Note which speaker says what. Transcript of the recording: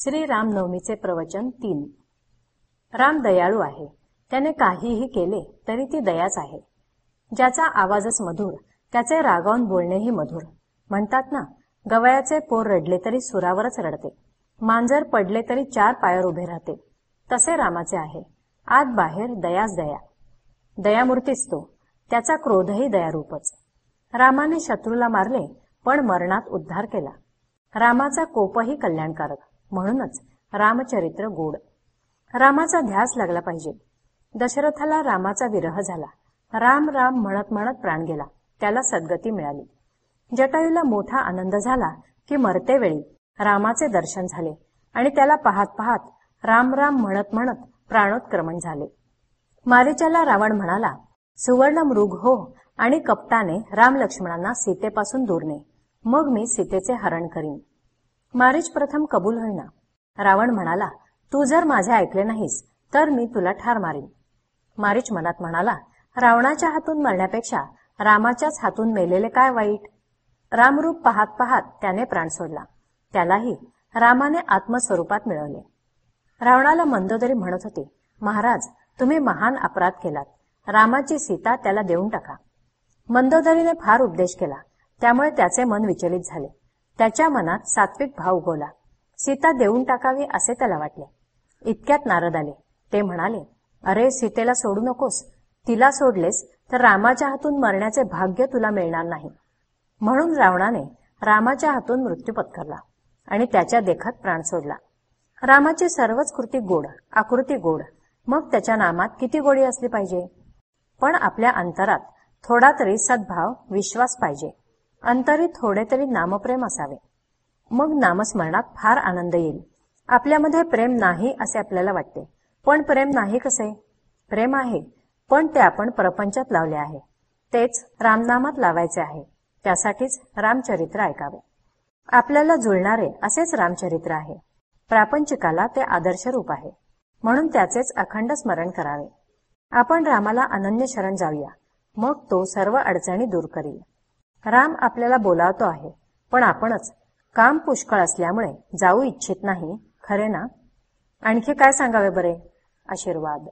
Speaker 1: श्री रामनवमीचे प्रवचन तीन. राम दयाळू आहे. त्याने काहीही केले तरी ती दयाच आहे. ज्याचा आवाजच मधुर त्याचे रागावून बोलणेही मधुर. म्हणतात ना गवयाचे पोर रडले तरी सुरावरच रडते. मांजर पडले तरी चार पायावर उभे राहते. तसे रामाचे आहे. आत बाहेर दयाच दया. दयामूर्तीच तो. त्याचा क्रोधही दयारूपच. रामाने शत्रूला मारले पण मरणात उद्धार केला. रामाचा कोपही कल्याणकारक. म्हणूनच रामचरित्र गोड. रामाचा ध्यास लागला पाहिजे. दशरथाला रामाचा विरह झाला. राम राम म्हणत म्हणत प्राण गेला. त्याला सद्गती मिळाली. जटायूला मोठा आनंद झाला की मरते वेळी रामाचे दर्शन झाले आणि त्याला पाहत पाहत राम राम म्हणत म्हणत प्राणोत्क्रमण झाले. मारीच्याला रावण म्हणाला सुवर्ण मृग हो आणि कपटाने राम लक्ष्मणांना सीतेपासून दूर ने. मग मी सीतेचे हरण करीन. मारीच प्रथम कबूल होईना. रावण म्हणाला तू जर माझे ऐकले नाहीस तर मी तुला ठार मारीन. मारीच मनात म्हणाला रावणाच्या हातून मरण्यापेक्षा रामाच्याच हातून मेलेले काय वाईट? रामरूप पाहत पाहत त्याने प्राण सोडला. त्यालाही रामाने आत्मस्वरूपात मिळवले. रावणाला मंदोदरी म्हणत होते महाराज तुम्ही महान अपराध केलात. रामाची सीता त्याला देऊन टाका. मंदोदरीने फार उपदेश केला त्यामुळे त्याचे मन विचलित झाले. त्याच्या मनात सात्विक भाव उगवला सीता देऊन टाकावी असे त्याला वाटले. इतक्यात नारद आले. ते म्हणाले अरे सीतेला सोडू नकोस. तिला सोडलेस तर रामाच्या हातून मरण्याचे भाग्य तुला मिळणार नाही. म्हणून रावणाने रामाच्या हातून मृत्यू पत्करला आणि त्याच्या देखत प्राण सोडला. रामाची सर्वच कृती गोड आकृती गोड. मग त्याच्या नामात किती गोडी असली पाहिजे? पण आपल्या अंतरात थोडा तरी सद्भाव विश्वास पाहिजे. अंतरी थोडे तरी नामप्रेम असावे. मग नामस्मरणात फार आनंद येईल. आपल्यामध्ये प्रेम नाही असे आपल्याला वाटते. पण प्रेम नाही कसे? प्रेम आहे पण ते आपण प्रपंचात लावले आहे. तेच रामनामात लावायचे आहे. त्यासाठीच रामचरित्र ऐकावे. आपल्याला जुळणारे असेच रामचरित्र आहे. प्रापंचिकाला ते आदर्श रूप आहे. म्हणून त्याचेच अखंड स्मरण करावे. आपण रामाला अनन्य शरण जाऊया. मग तो सर्व अडचणी दूर करील. राम आपल्याला बोलावतो आहे. पण आपणच काम पुष्कळ असल्यामुळे जाऊ इच्छित नाही. खरे ना? आणखी काय सांगावे बरे? आशीर्वाद.